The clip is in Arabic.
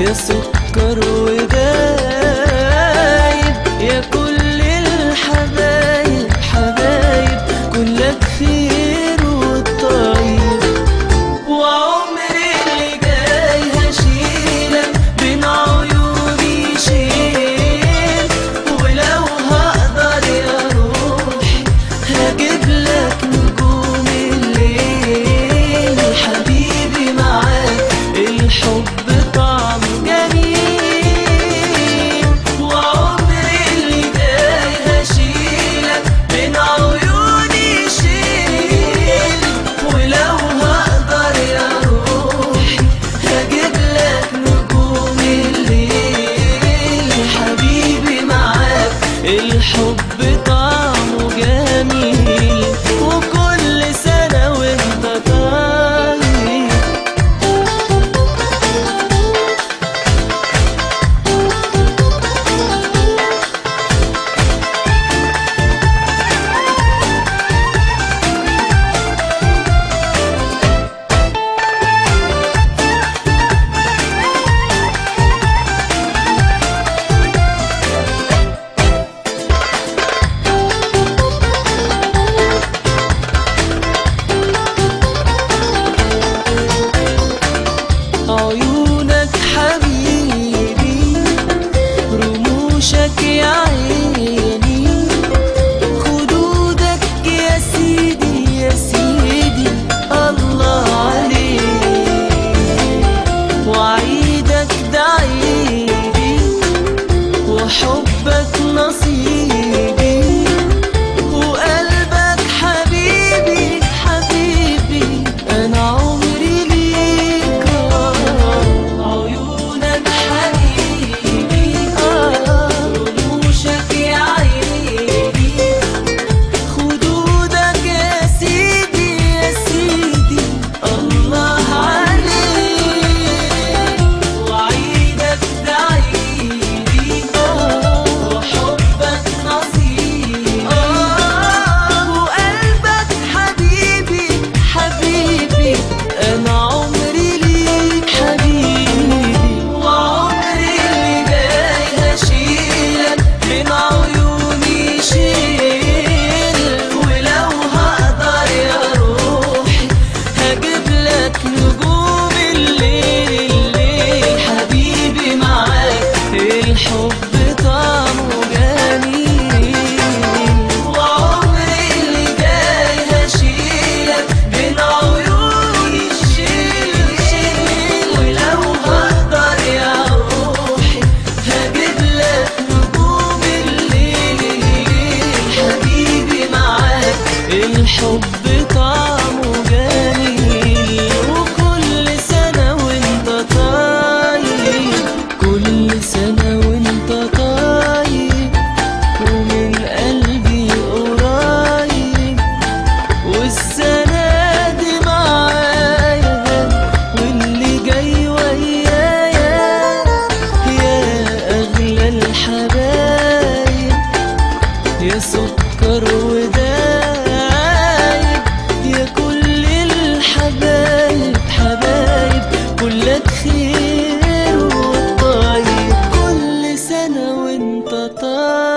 Yesu karu ide الحب طعمه جميل. وعمري اللي جاي هشيلك بين عيوني الشيل. ولو هقدر يا روحي هجيب نجوم الليل. حبيبي معاك. الحب 的。